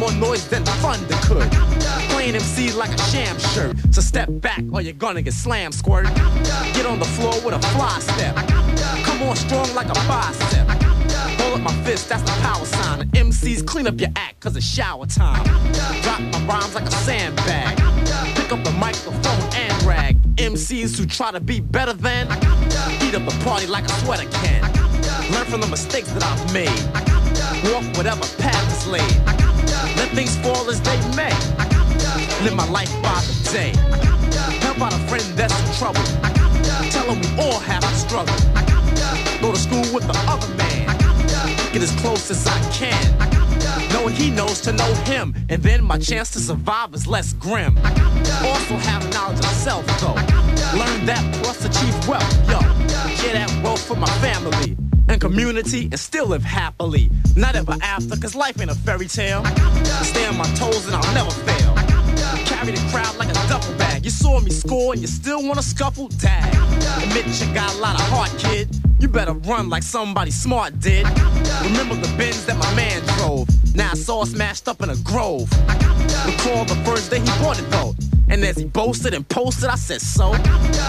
more noise than thunder could. Playing MC like a sham shirt. So step back or you're gonna get slammed, squirt. Get on the floor with a fly step. Come on strong like a bicep. Hold up my fist, that's the power sign. And MCs clean up your act, cause it's shower time. Drop my rhymes like a sandbag. Pick up the microphone and rag. MCs who try to be better than, heat up the party like a sweater can. Learn from the mistakes that I've made. Walk whatever path is laid. Let things fall as they may. Live my life by the day. Help out a friend that's in trouble. Tell him we all have to struggle. Go to school with the other man. Get as close as I can. Knowing he knows to know him. And then my chance to survive is less grim. Also have knowledge of self though. Learn that plus achieve wealth, yo. Get that wealth for my family and community and still live happily. Not ever after, cause life ain't a fairy tale. I Stay on my toes and I'll never fail. I carry the crowd like a duffel bag. You saw me score and you still wanna scuffle? Tag. Admit you got a lot of heart, kid. You better run like somebody smart did. Remember the Benz that my man drove. Now I saw it smashed up in a grove. Recall the first day he bought it though. And as he boasted and posted, I said so.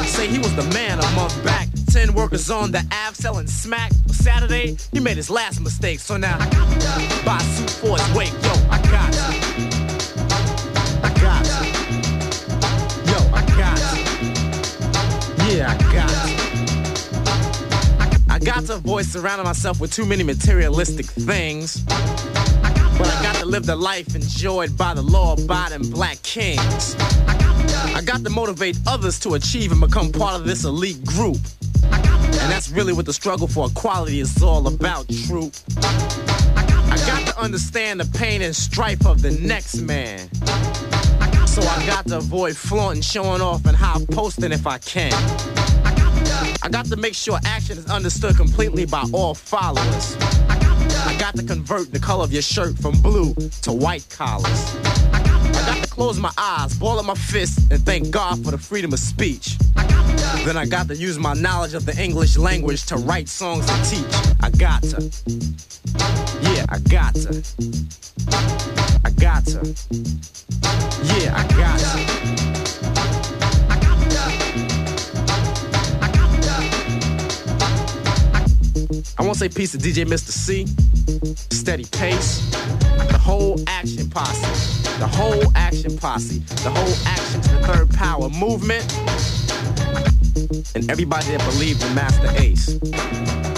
Say he was the man a month back. Ten workers on the Ave selling smack. Saturday, he made his last mistake. So now, buy a suit for his wake. Yo, I got you. I got you. Yo, I got you. Yeah, I got you. I got to avoid surrounding myself with too many materialistic things. But I got to live the life enjoyed by the law abiding black kings. I got to motivate others to achieve and become part of this elite group. And that's really what the struggle for equality is all about, troop. I got to understand the pain and strife of the next man. So I got to avoid flaunting, showing off, and high posting if I can. I got to make sure action is understood completely by all followers. I got to convert the color of your shirt from blue to white collars. I got to close my eyes, ball up my fists, and thank God for the freedom of speech. Then I got to use my knowledge of the English language to write songs and teach. I got to. Yeah, I got to. I got to. Yeah, I got to. Want to say peace to DJ Mister Cee, Steady Pace, the whole action posse, the whole action posse, the whole action to the third power movement, and everybody that believed in Masta Ace.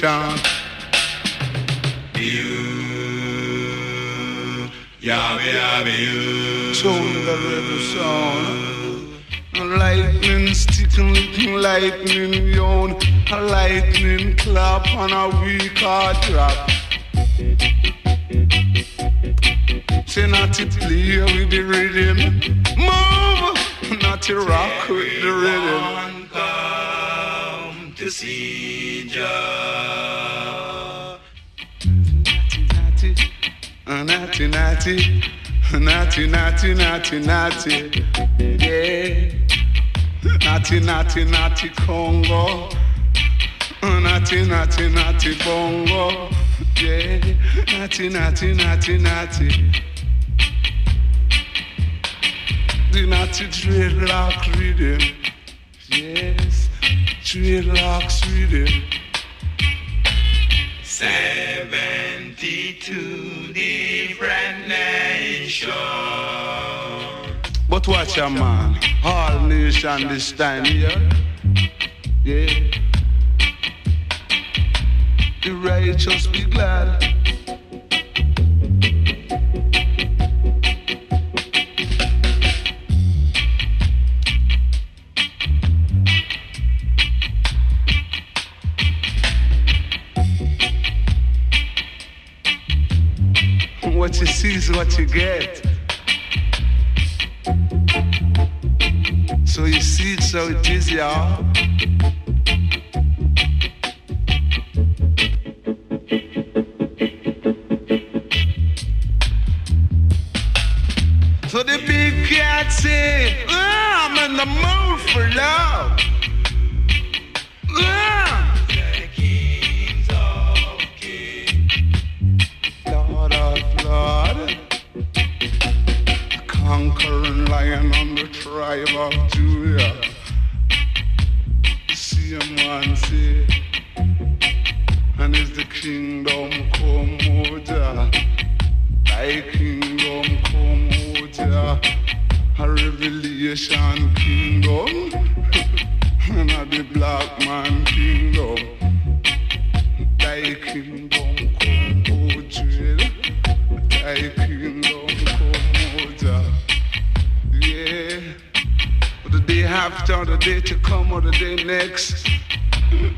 Creation. Sound of the rebel sound. Lightning sticking, looking lightning yawn. A lightning clap on a weak hard drop. Say not to play with the rhythm. Move, not to rock with the rhythm. Come to see Natty, natty, natty, natty, natty, natty, yeah. Natty, natty, natty, Congo. Natty, natty, natty, bongo, yeah. Natty, natty, natty, natty. The natty dreadlock rhythm, yes. Dreadlocks rhythm. 72 different nations. But watch a man, all nation this time, yeah. Yeah. The righteous be glad. What you get. So you see it, so it is, y'all. So the big cat say, "Ah, I'm in the mood for love. After, the day to the day to come, or the day next,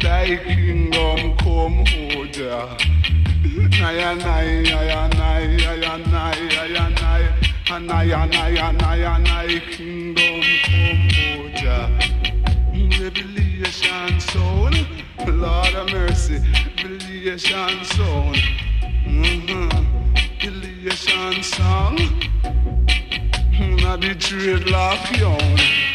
Thy kingdom come, oh Jah. Naya, naya, naya, naya, naya, naya, naya. Anaya, naya, naya, naya, kingdom come, oh Jah. Revelation soul, Lord of mercy, revelation soul. Mm-hmm. Revelation song, not the dreadlock young. Not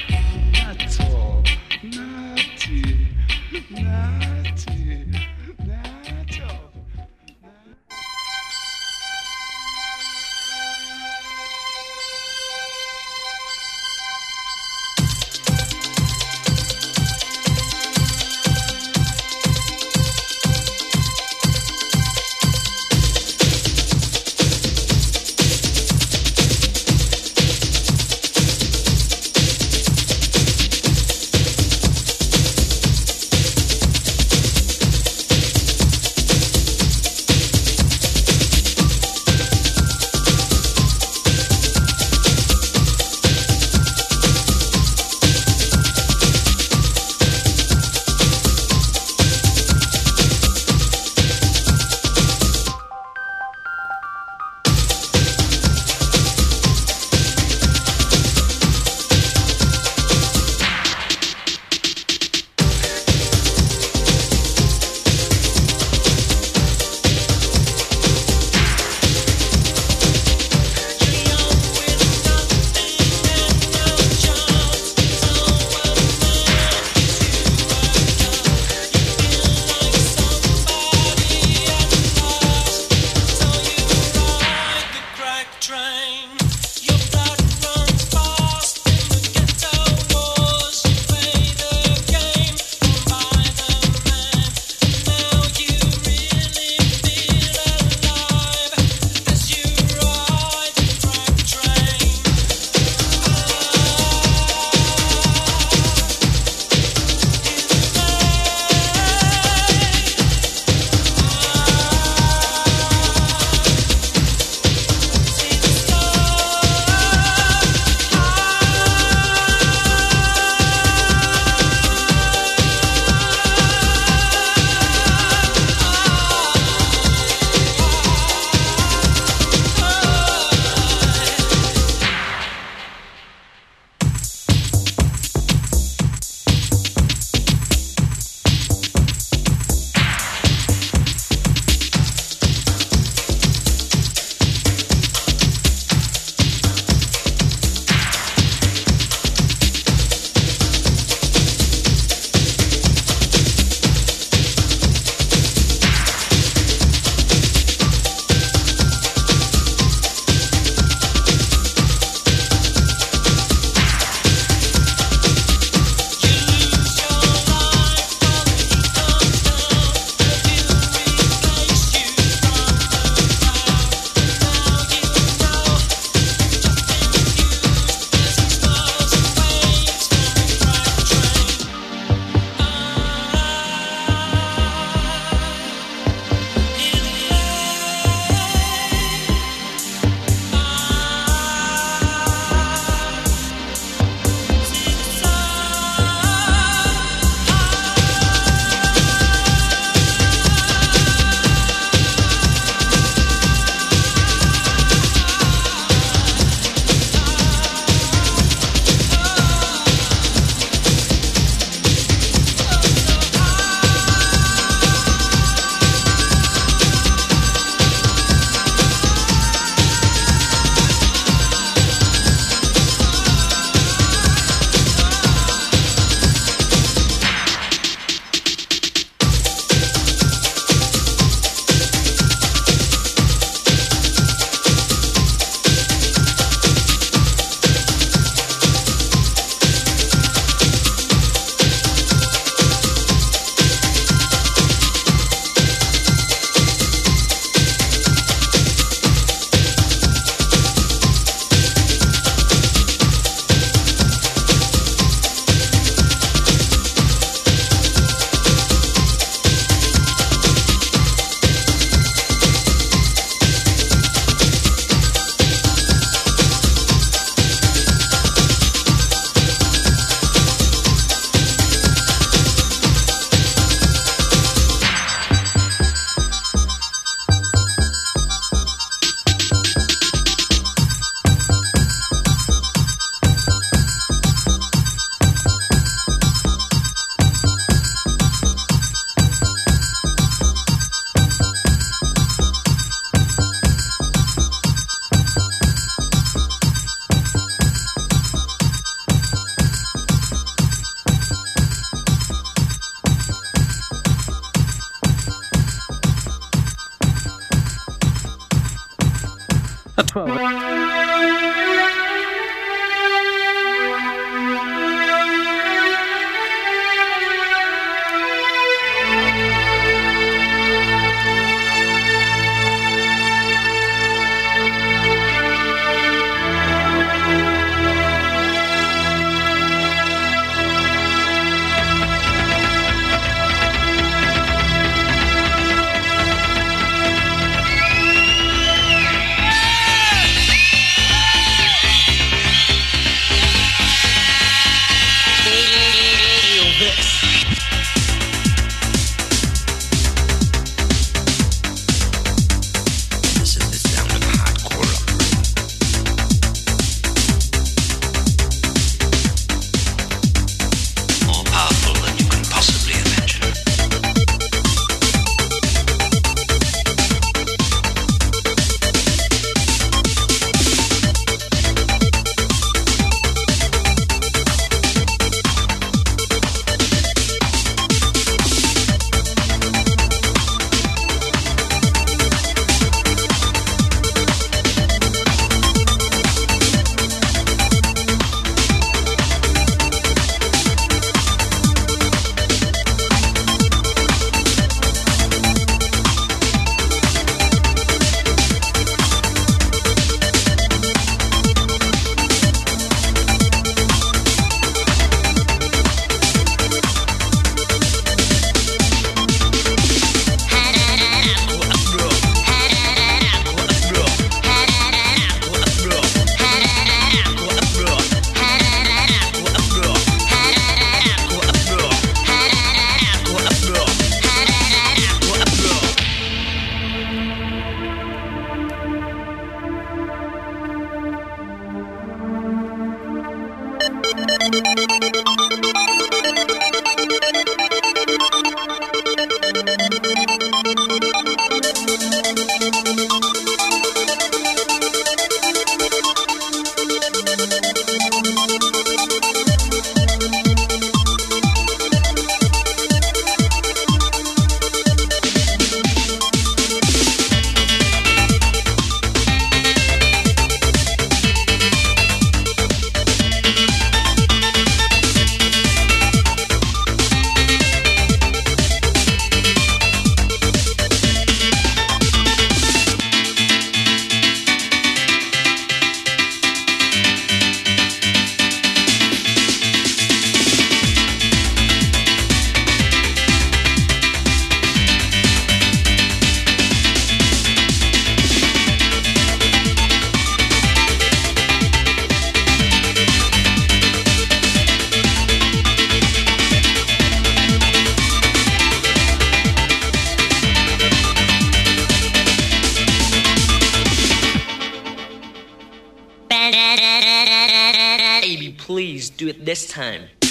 this time.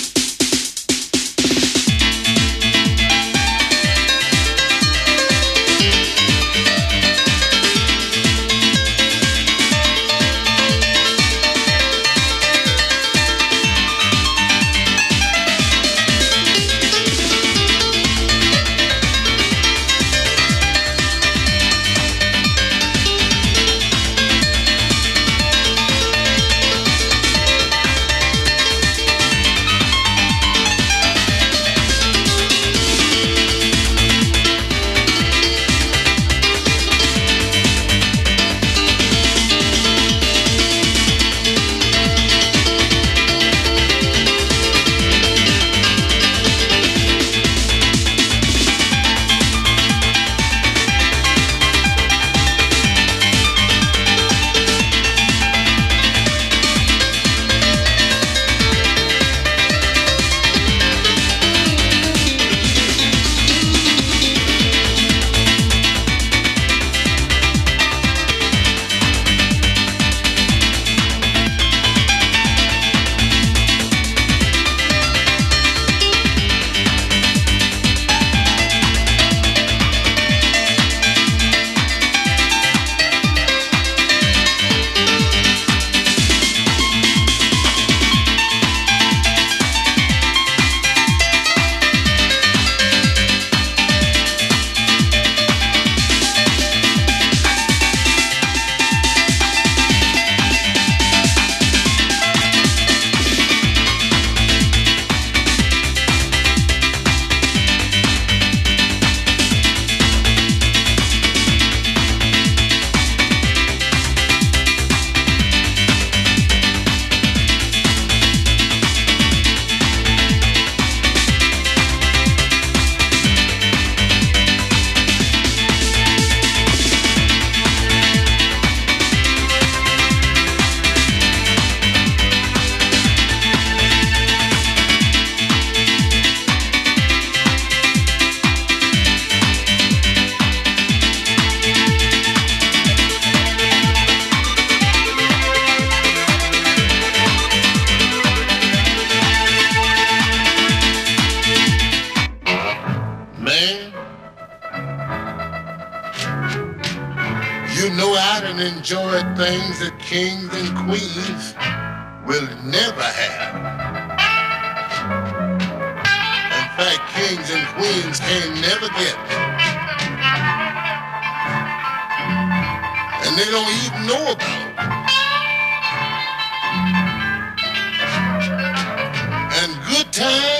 You know I done enjoyed things that kings and queens will never have. In fact, kings and queens can never get. And they don't even know about it. And good times.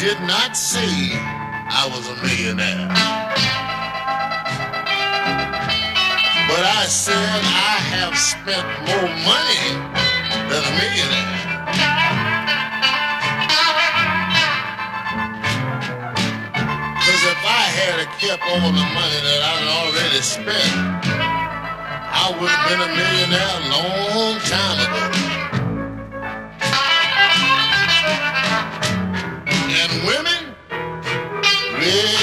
Did not say I was a millionaire. But I said I have spent more money than a millionaire. Because if I had kept all the money that I'd already spent, I would have been a millionaire a long time ago. And